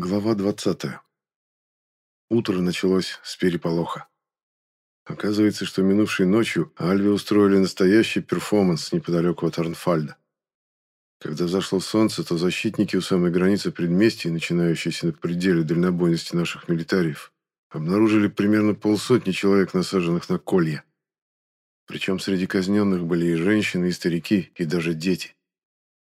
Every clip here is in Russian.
Глава 20. Утро началось с переполоха. Оказывается, что минувшей ночью Альве устроили настоящий перформанс неподалеку от Арнфальда. Когда взошло солнце, то защитники у самой границы предместий, начинающиеся на пределе дальнобойности наших милитариев, обнаружили примерно полсотни человек, насаженных на колья. Причем среди казненных были и женщины, и старики, и даже дети.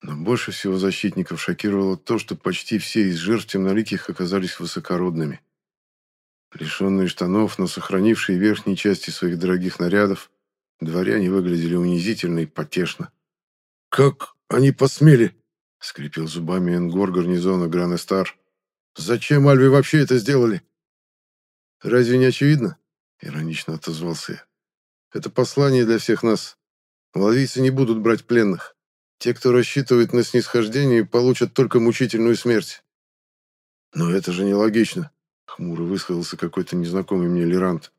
Но больше всего защитников шокировало то, что почти все из жертв темноликих оказались высокородными. Лишенные штанов, но сохранившие верхние части своих дорогих нарядов, дворяне выглядели унизительно и потешно. «Как они посмели?» — скрипел зубами Энгор гарнизона Гранестар. «Зачем Альве вообще это сделали?» «Разве не очевидно?» — иронично отозвался я. «Это послание для всех нас. Ловийцы не будут брать пленных. Те, кто рассчитывает на снисхождение, получат только мучительную смерть. Но это же нелогично, хмуро высказался какой-то незнакомый мне Лерант.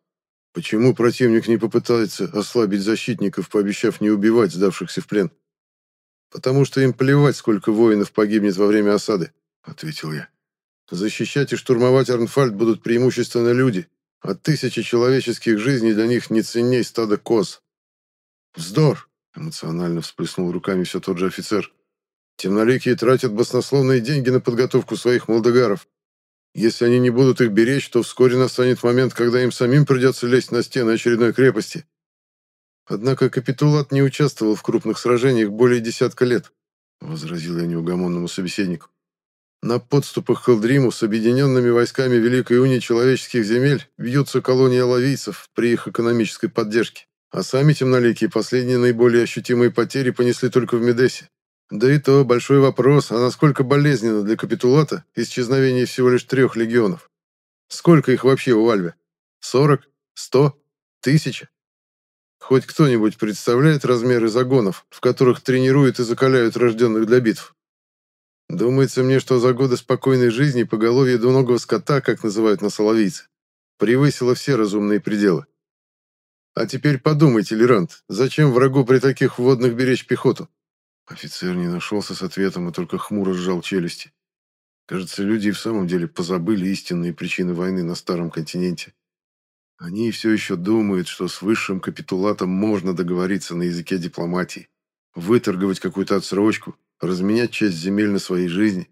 Почему противник не попытается ослабить защитников, пообещав не убивать сдавшихся в плен? Потому что им плевать, сколько воинов погибнет во время осады, ответил я. Защищать и штурмовать Арнфальд будут преимущественно люди, а тысячи человеческих жизней для них не ценней стада коз. Вздор! Эмоционально всплеснул руками все тот же офицер. Темноликие тратят баснословные деньги на подготовку своих молдогаров. Если они не будут их беречь, то вскоре настанет момент, когда им самим придется лезть на стены очередной крепости. Однако капитулат не участвовал в крупных сражениях более десятка лет, возразил я неугомонному собеседнику. На подступах к Элдриму с объединенными войсками Великой Унии человеческих земель бьются колонии алавийцев при их экономической поддержке. А сами темноликие последние наиболее ощутимые потери понесли только в Медесе. Да и то большой вопрос, а насколько болезненно для капитулата исчезновение всего лишь трех легионов? Сколько их вообще у Альве? Сорок? Сто? Тысяча? Хоть кто-нибудь представляет размеры загонов, в которых тренируют и закаляют рожденных для битв? Думается мне, что за годы спокойной жизни поголовье двуногого скота, как называют на соловийцы, превысило все разумные пределы. А теперь подумайте, Лерант, зачем врагу при таких вводных беречь пехоту? Офицер не нашелся с ответом и только хмуро сжал челюсти. Кажется, люди и в самом деле позабыли истинные причины войны на Старом континенте. Они все еще думают, что с высшим капитулатом можно договориться на языке дипломатии, выторговать какую-то отсрочку, разменять часть земель на своей жизни.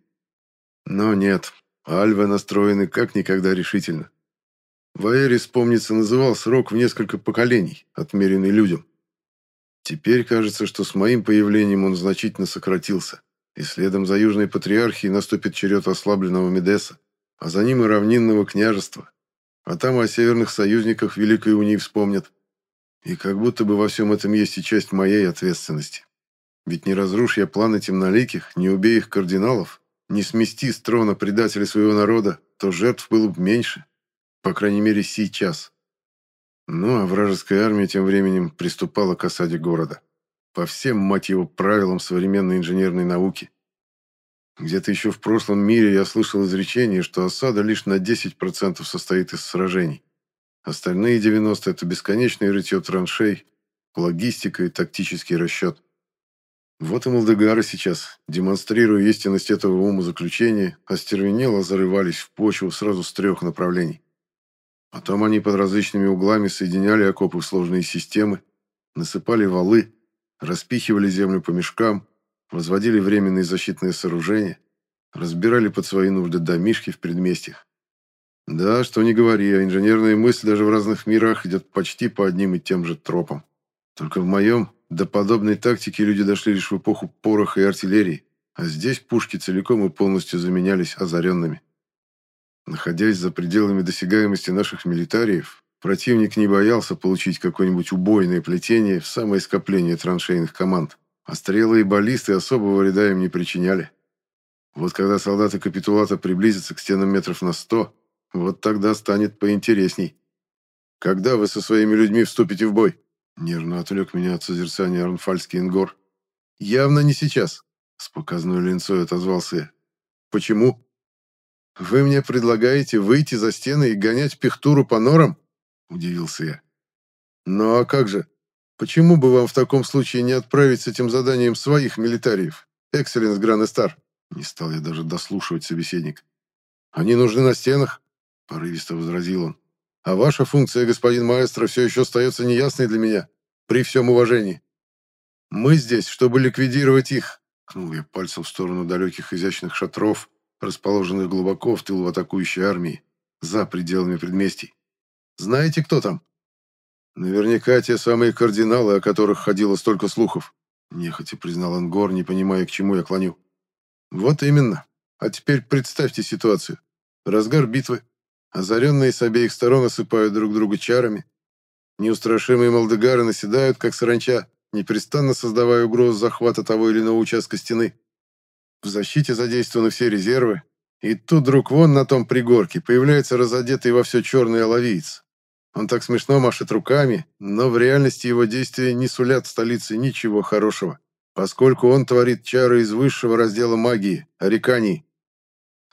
Но нет, альвы настроены как никогда решительно. Ваэрис, помнится, называл срок в несколько поколений, отмеренный людям. Теперь кажется, что с моим появлением он значительно сократился, и следом за Южной Патриархией наступит черед ослабленного Медеса, а за ним и равнинного княжества. А там о северных союзниках Великой Унии вспомнят. И как будто бы во всем этом есть и часть моей ответственности. Ведь не разрушь я планы темноликих, не убей их кардиналов, не смести с трона предателей своего народа, то жертв было бы меньше. По крайней мере, сейчас. Ну, а вражеская армия тем временем приступала к осаде города. По всем, мать его, правилам современной инженерной науки. Где-то еще в прошлом мире я слышал изречение, что осада лишь на 10% состоит из сражений. Остальные 90% — это бесконечное рытье траншей, логистика и тактический расчет. Вот и Молдегары сейчас, демонстрируя истинность этого умозаключения, остервенело зарывались в почву сразу с трех направлений. Потом они под различными углами соединяли окопы в сложные системы, насыпали валы, распихивали землю по мешкам, возводили временные защитные сооружения, разбирали под свои нужды домишки в предместьях. Да, что не говори, а инженерная мысль даже в разных мирах идет почти по одним и тем же тропам. Только в моем до подобной тактики люди дошли лишь в эпоху пороха и артиллерии, а здесь пушки целиком и полностью заменялись озаренными. Находясь за пределами досягаемости наших милитариев, противник не боялся получить какое-нибудь убойное плетение в самое скопление траншейных команд, а стрелы и баллисты особого вреда им не причиняли. Вот когда солдаты капитулата приблизятся к стенам метров на сто, вот тогда станет поинтересней. «Когда вы со своими людьми вступите в бой?» Нервно отвлек меня от созерцания Арнфальский Ингор. «Явно не сейчас», — с показной линцой отозвался я. «Почему?» «Вы мне предлагаете выйти за стены и гонять пехтуру по норам?» – удивился я. «Ну а как же? Почему бы вам в таком случае не отправить с этим заданием своих милитариев? Экселленс Гранестар!» Не стал я даже дослушивать собеседник. Они нужны на стенах, порывисто возразил он. А ваша функция, господин маэстро, все еще остается неясной для меня, при всем уважении. Мы здесь, чтобы ликвидировать их, кнул я пальцем в сторону далеких изящных шатров, расположенных глубоко в тылу атакующей армии, за пределами предместий. Знаете, кто там? Наверняка те самые кардиналы, о которых ходило столько слухов, нехотя признал Ангор, не понимая, к чему я клоню. Вот именно. А теперь представьте ситуацию. Разгар битвы. Озаренные с обеих сторон осыпают друг друга чарами. Неустрашимые молдегары наседают, как саранча, непрестанно создавая угрозу захвата того или иного участка стены. В защите задействованы все резервы, и тут вдруг вон на том пригорке появляется разодетый во все черный оловиец. Он так смешно машет руками, но в реальности его действия не сулят столице ничего хорошего, поскольку он творит чары из высшего раздела магии, ореканий.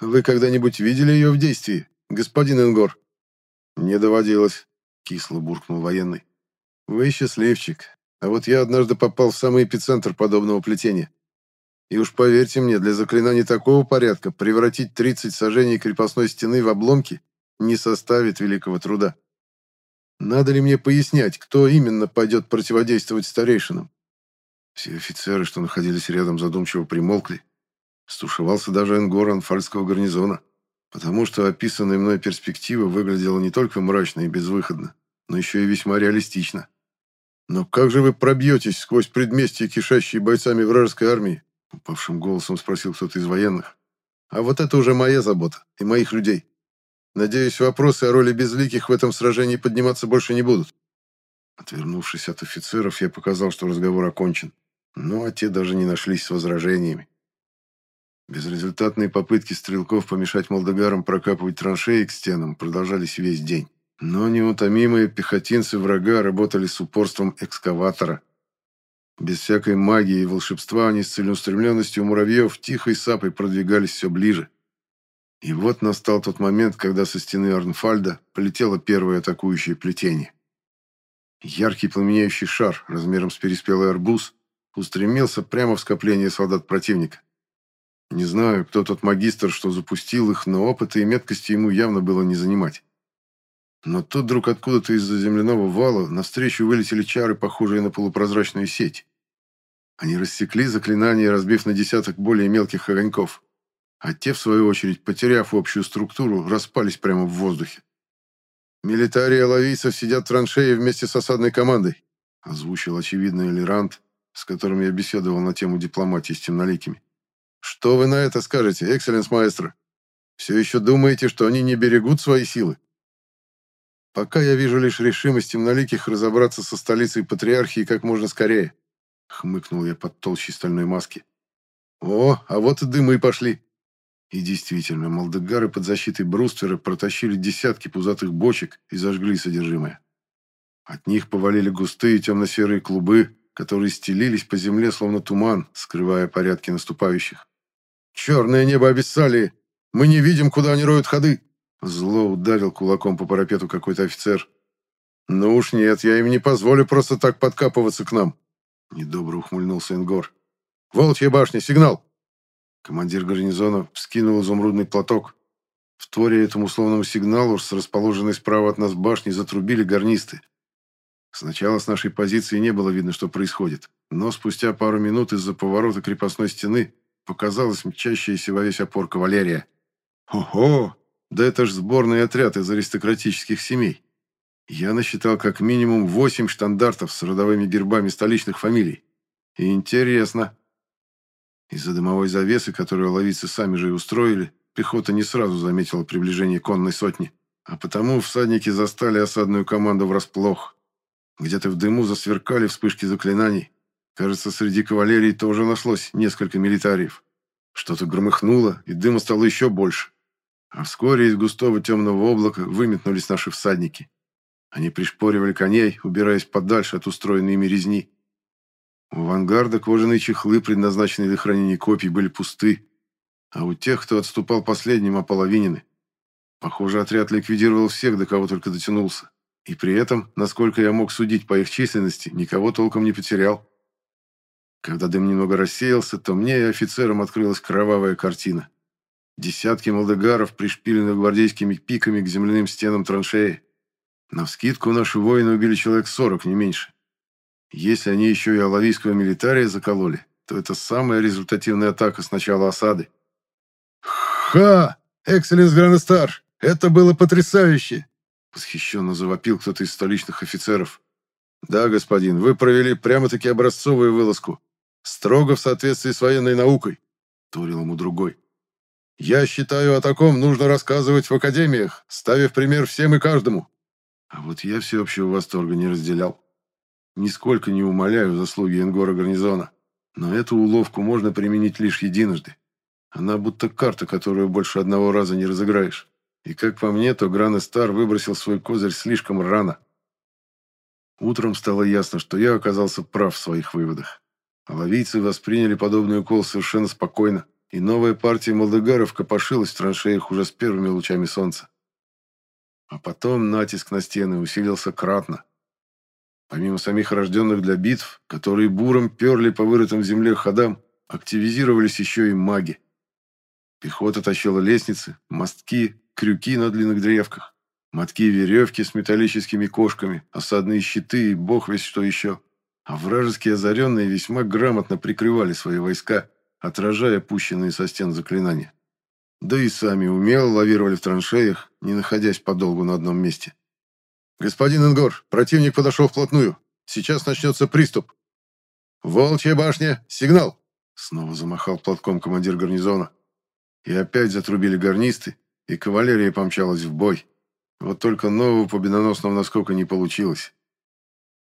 Вы когда-нибудь видели ее в действии, господин Энгор? Не доводилось, кисло буркнул военный. Вы счастливчик, а вот я однажды попал в самый эпицентр подобного плетения. И уж поверьте мне, для заклинаний такого порядка превратить 30 сажений крепостной стены в обломки не составит великого труда. Надо ли мне пояснять, кто именно пойдет противодействовать старейшинам? Все офицеры, что находились рядом, задумчиво примолкли. Стушевался даже Энгор анфальского гарнизона, потому что описанная мной перспектива выглядела не только мрачно и безвыходно, но еще и весьма реалистично. «Но как же вы пробьетесь сквозь предместья, кишащие бойцами вражеской армии?» Упавшим голосом спросил кто-то из военных. А вот это уже моя забота и моих людей. Надеюсь, вопросы о роли безликих в этом сражении подниматься больше не будут. Отвернувшись от офицеров, я показал, что разговор окончен. Ну, а те даже не нашлись с возражениями. Безрезультатные попытки стрелков помешать молдогарам прокапывать траншеи к стенам продолжались весь день. Но неутомимые пехотинцы врага работали с упорством экскаватора – без всякой магии и волшебства они с целеустремленностью муравьев тихой сапой продвигались все ближе. И вот настал тот момент, когда со стены Арнфальда полетело первое атакующее плетение. Яркий пламенеющий шар размером с переспелый арбуз устремился прямо в скопление солдат противника. Не знаю, кто тот магистр, что запустил их, но опыта и меткости ему явно было не занимать. Но тут вдруг откуда-то из-за земляного вала навстречу вылетели чары, похожие на полупрозрачную сеть. Они рассекли заклинание, разбив на десяток более мелких огоньков. А те, в свою очередь, потеряв общую структуру, распались прямо в воздухе. «Милитарии алавийцев сидят в траншее вместе с осадной командой», озвучил очевидный Элерант, с которым я беседовал на тему дипломатии с темноликими. «Что вы на это скажете, экселленс маэстро? Все еще думаете, что они не берегут свои силы?» Пока я вижу лишь решимость темноликих разобраться со столицей патриархии как можно скорее. Хмыкнул я под толщей стальной маски. О, а вот и дымы пошли. И действительно, молдегары под защитой бруствера протащили десятки пузатых бочек и зажгли содержимое. От них повалили густые темно-серые клубы, которые стелились по земле, словно туман, скрывая порядки наступающих. «Черное небо обессали! Мы не видим, куда они роют ходы!» Зло ударил кулаком по парапету какой-то офицер. «Ну уж нет, я им не позволю просто так подкапываться к нам. Недобро ухмыльнулся Ингор. «Волчья башня, сигнал!» Командир гарнизона вскинул изумрудный платок. В творе этому условному сигналу с расположенной справа от нас башни затрубили гарнисты. Сначала с нашей позиции не было видно, что происходит, но спустя пару минут из-за поворота крепостной стены показалась мчащаяся во весь опор кавалерия. «Ого! Да это ж сборный отряд из аристократических семей!» Я насчитал как минимум восемь штандартов с родовыми гербами столичных фамилий. И интересно. Из-за дымовой завесы, которую ловицы сами же и устроили, пехота не сразу заметила приближение конной сотни. А потому всадники застали осадную команду врасплох. Где-то в дыму засверкали вспышки заклинаний. Кажется, среди кавалерии тоже нашлось несколько милитариев. Что-то громыхнуло, и дыма стало еще больше. А вскоре из густого темного облака выметнулись наши всадники. Они пришпоривали коней, убираясь подальше от устроенной ими резни. У авангарда кожаные чехлы, предназначенные для хранения копий, были пусты, а у тех, кто отступал последним, ополовинены. Похоже, отряд ликвидировал всех, до кого только дотянулся. И при этом, насколько я мог судить по их численности, никого толком не потерял. Когда дым немного рассеялся, то мне и офицерам открылась кровавая картина. Десятки молдегаров, пришпиленных гвардейскими пиками к земляным стенам траншеи. Навскидку наши воины убили человек сорок, не меньше. Если они еще и алавийского милитария закололи, то это самая результативная атака с начала осады. «Ха! Экселленс Гранестар! Это было потрясающе!» Восхищенно завопил кто-то из столичных офицеров. «Да, господин, вы провели прямо-таки образцовую вылазку. Строго в соответствии с военной наукой», — турил ему другой. «Я считаю, о таком нужно рассказывать в академиях, ставив пример всем и каждому». А вот я всеобщего восторга не разделял. Нисколько не умоляю заслуги Энгора гарнизона, но эту уловку можно применить лишь единожды. Она будто карта, которую больше одного раза не разыграешь. И как по мне, то Гран Стар выбросил свой козырь слишком рано. Утром стало ясно, что я оказался прав в своих выводах. Алавийцы восприняли подобный укол совершенно спокойно, и новая партия молдегаров копошилась в траншеях уже с первыми лучами солнца. А потом натиск на стены усилился кратно. Помимо самих рожденных для битв, которые буром перли по вырытым в земле ходам, активизировались еще и маги. Пехота тащила лестницы, мостки, крюки на длинных древках, мотки веревки с металлическими кошками, осадные щиты и бог весь что еще. А вражеские озаренные весьма грамотно прикрывали свои войска, отражая пущенные со стен заклинания. Да и сами умело лавировали в траншеях, не находясь подолгу на одном месте. «Господин Ингор, противник подошел вплотную. Сейчас начнется приступ». «Волчья башня! Сигнал!» Снова замахал платком командир гарнизона. И опять затрубили гарнисты, и кавалерия помчалась в бой. Вот только нового победоносного наскока не получилось.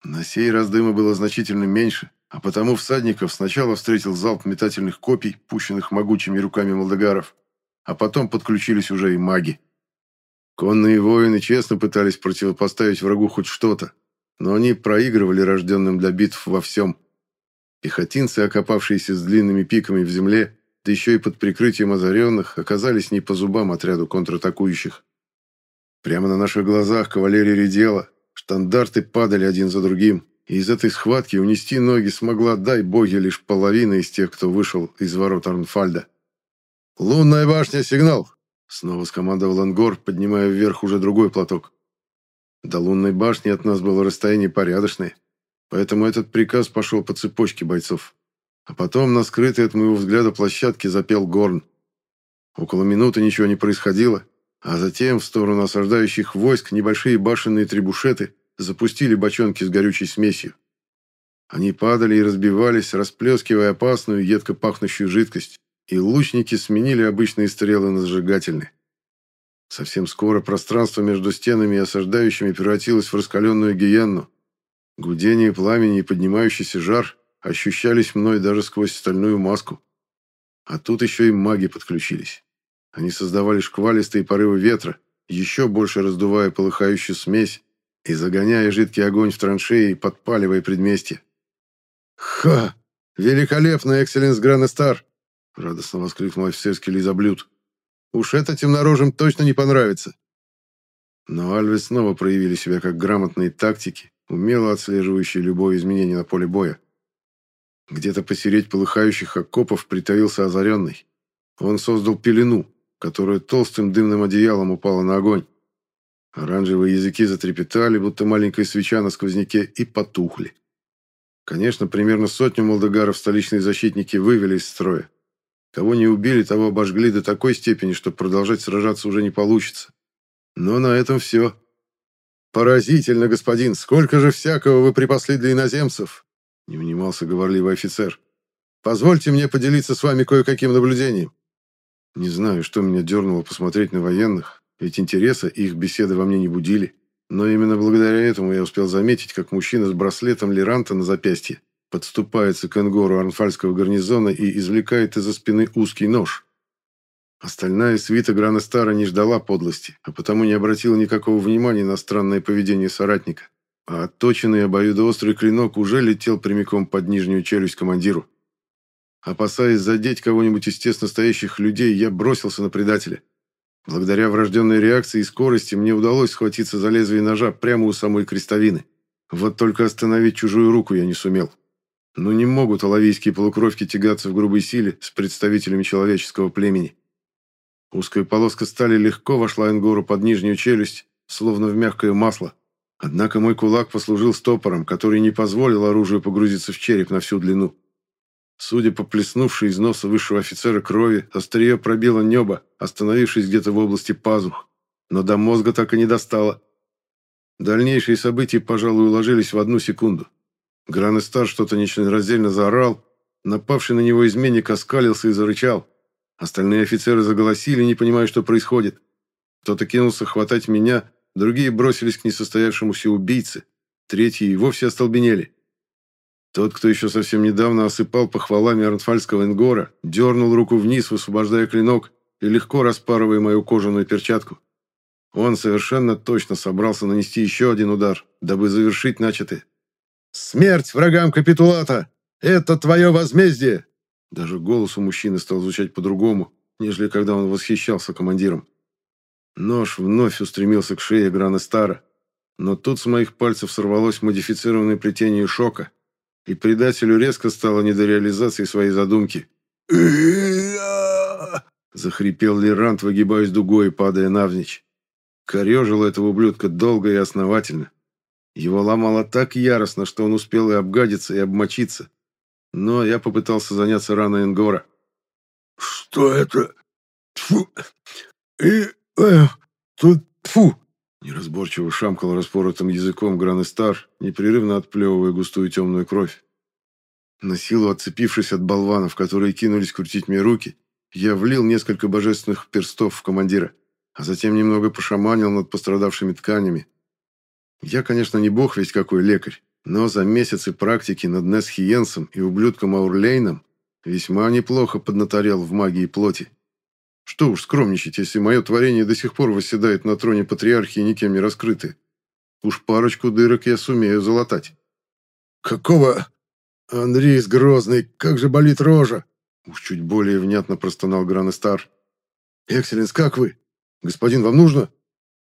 На сей раз дыма было значительно меньше, а потому всадников сначала встретил залп метательных копий, пущенных могучими руками молдогаров, а потом подключились уже и маги. Конные воины честно пытались противопоставить врагу хоть что-то, но они проигрывали рожденным для битв во всем. Пехотинцы, окопавшиеся с длинными пиками в земле, да еще и под прикрытием озаренных, оказались не по зубам отряду контратакующих. Прямо на наших глазах кавалерия редела, штандарты падали один за другим, и из этой схватки унести ноги смогла, дай боги, лишь половина из тех, кто вышел из ворот Арнфальда. «Лунная башня, сигнал!» Снова скомандовал Ангор, поднимая вверх уже другой платок. До лунной башни от нас было расстояние порядочное, поэтому этот приказ пошел по цепочке бойцов. А потом на скрытой от моего взгляда площадке запел горн. Около минуты ничего не происходило, а затем в сторону осаждающих войск небольшие башенные трибушеты запустили бочонки с горючей смесью. Они падали и разбивались, расплескивая опасную, едко пахнущую жидкость, и лучники сменили обычные стрелы на зажигательные. Совсем скоро пространство между стенами и осаждающими превратилось в раскаленную гиенну. Гудение пламени и поднимающийся жар ощущались мной даже сквозь стальную маску. А тут еще и маги подключились. Они создавали шквалистые порывы ветра, еще больше раздувая полыхающую смесь и загоняя жидкий огонь в траншеи, подпаливая предместье. «Ха! Великолепно, экселленс Гранестар!» — радостно воскликнул офицерский лизоблюд. «Уж это темнорожим точно не понравится!» Но Альвес снова проявили себя как грамотные тактики, умело отслеживающие любое изменение на поле боя. Где-то посереть полыхающих окопов притаился озаренный. Он создал пелену, которая толстым дымным одеялом упала на огонь. Оранжевые языки затрепетали, будто маленькая свеча на сквозняке, и потухли. Конечно, примерно сотню молдогаров столичные защитники вывели из строя. Кого не убили, того обожгли до такой степени, что продолжать сражаться уже не получится. Но на этом все. «Поразительно, господин! Сколько же всякого вы припасли для иноземцев!» не унимался говорливый офицер. «Позвольте мне поделиться с вами кое-каким наблюдением». Не знаю, что меня дернуло посмотреть на военных, ведь интереса их беседы во мне не будили. Но именно благодаря этому я успел заметить, как мужчина с браслетом Леранта на запястье подступается к Энгору Арнфальского гарнизона и извлекает из-за спины узкий нож. Остальная свита Грана Стара не ждала подлости, а потому не обратила никакого внимания на странное поведение соратника а отточенный обоюдоострый клинок уже летел прямиком под нижнюю челюсть командиру. Опасаясь задеть кого-нибудь из тесно стоящих людей, я бросился на предателя. Благодаря врожденной реакции и скорости мне удалось схватиться за лезвие ножа прямо у самой крестовины. Вот только остановить чужую руку я не сумел. Но не могут оловийские полукровки тягаться в грубой силе с представителями человеческого племени. Узкая полоска стали легко вошла Энгору под нижнюю челюсть, словно в мягкое масло. Однако мой кулак послужил стопором, который не позволил оружию погрузиться в череп на всю длину. Судя по плеснувшей из носа высшего офицера крови, острие пробило небо, остановившись где-то в области пазух, но до мозга так и не достало. Дальнейшие события, пожалуй, уложились в одну секунду. Гранестар что-то нечленораздельно заорал, напавший на него изменник оскалился и зарычал. Остальные офицеры заголосили, не понимая, что происходит. Кто-то кинулся хватать меня, другие бросились к несостоявшемуся убийце, третьи и вовсе остолбенели. Тот, кто еще совсем недавно осыпал похвалами Арнфальского Энгора, дернул руку вниз, высвобождая клинок и легко распарывая мою кожаную перчатку. Он совершенно точно собрался нанести еще один удар, дабы завершить начатое. «Смерть врагам капитулата! Это твое возмездие!» Даже голос у мужчины стал звучать по-другому, нежели когда он восхищался командиром. Нож вновь устремился к шее Грана Стара, но тут с моих пальцев сорвалось модифицированное плетение шока, и предателю резко стало не до реализации своей задумки. Захрипел Лерант, выгибаясь дугой и падая навзничь. Корежил этого ублюдка долго и основательно. Его ломало так яростно, что он успел и обгадиться, и обмочиться. Но я попытался заняться раной Энгора. «Что это? Тьфу! И... Э, тут... Тьфу!» Неразборчиво шамкал распоротым языком Гранестар, непрерывно отплевывая густую темную кровь. На силу отцепившись от болванов, которые кинулись крутить мне руки, я влил несколько божественных перстов в командира, а затем немного пошаманил над пострадавшими тканями. Я, конечно, не бог весь какой лекарь, но за месяцы практики над Несхиенсом и ублюдком Аурлейном весьма неплохо поднаторел в магии плоти. Что уж скромничать, если мое творение до сих пор восседает на троне патриархии никем не раскрыты. Уж парочку дырок я сумею залатать. «Какого? Андрей Грозный, как же болит рожа!» Уж чуть более внятно простонал Гранестар. «Экселленс, как вы? Господин, вам нужно?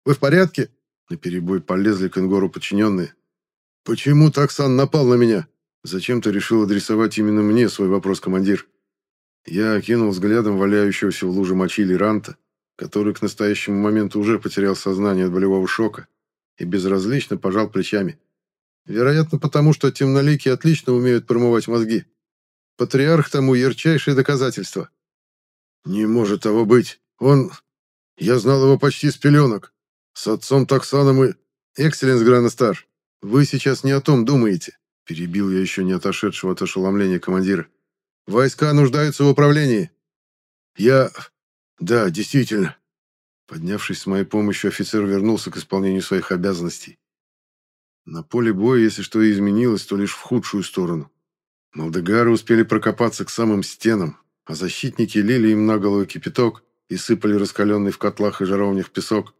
Вы в порядке?» На перебой полезли к Ингору подчиненные. «Почему Таксан напал на меня?» Зачем ты решил адресовать именно мне свой вопрос, командир? Я окинул взглядом валяющегося в луже мочи Лиранта, который к настоящему моменту уже потерял сознание от болевого шока, и безразлично пожал плечами. Вероятно, потому что темноликие отлично умеют промывать мозги. Патриарх тому ярчайшее доказательство. Не может того быть. Он... Я знал его почти с пеленок. С отцом Таксаном и... Экселленс Гранестар, вы сейчас не о том думаете. Перебил я еще не отошедшего от ошеломления командира. Войска нуждаются в управлении. Я... Да, действительно. Поднявшись с моей помощью, офицер вернулся к исполнению своих обязанностей. На поле боя, если что и изменилось, то лишь в худшую сторону. Молдегары успели прокопаться к самым стенам, а защитники лили им на голову кипяток и сыпали раскаленный в котлах и жаровнях песок.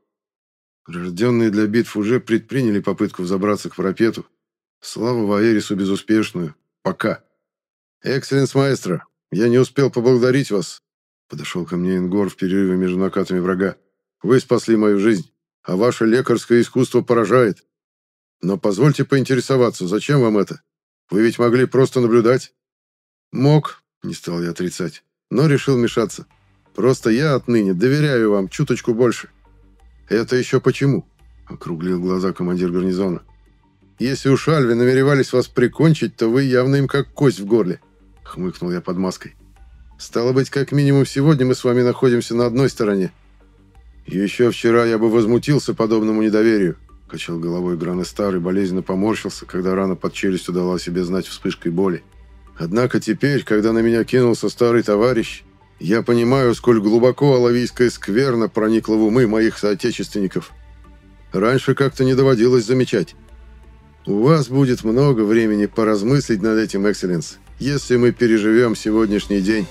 Рожденные для битв уже предприняли попытку взобраться к парапету. Слава Ваерису безуспешную. Пока. «Экселленс, маэстро, я не успел поблагодарить вас», подошел ко мне Ингор в перерыве между накатами врага. «Вы спасли мою жизнь, а ваше лекарское искусство поражает. Но позвольте поинтересоваться, зачем вам это? Вы ведь могли просто наблюдать». «Мог», — не стал я отрицать, но решил мешаться. «Просто я отныне доверяю вам чуточку больше». «Это еще почему?» — округлил глаза командир гарнизона. «Если уж Альви намеревались вас прикончить, то вы явно им как кость в горле хмыкнул я под маской. Стало быть, как минимум сегодня мы с вами находимся на одной стороне. Еще вчера я бы возмутился подобному недоверию, качал головой Гранестар и болезненно поморщился, когда рана под челюстью дала себе знать вспышкой боли. Однако теперь, когда на меня кинулся старый товарищ, я понимаю, сколь глубоко алавийская скверна проникла в умы моих соотечественников. Раньше как-то не доводилось замечать. У вас будет много времени поразмыслить над этим, Экселленс если мы переживем сегодняшний день.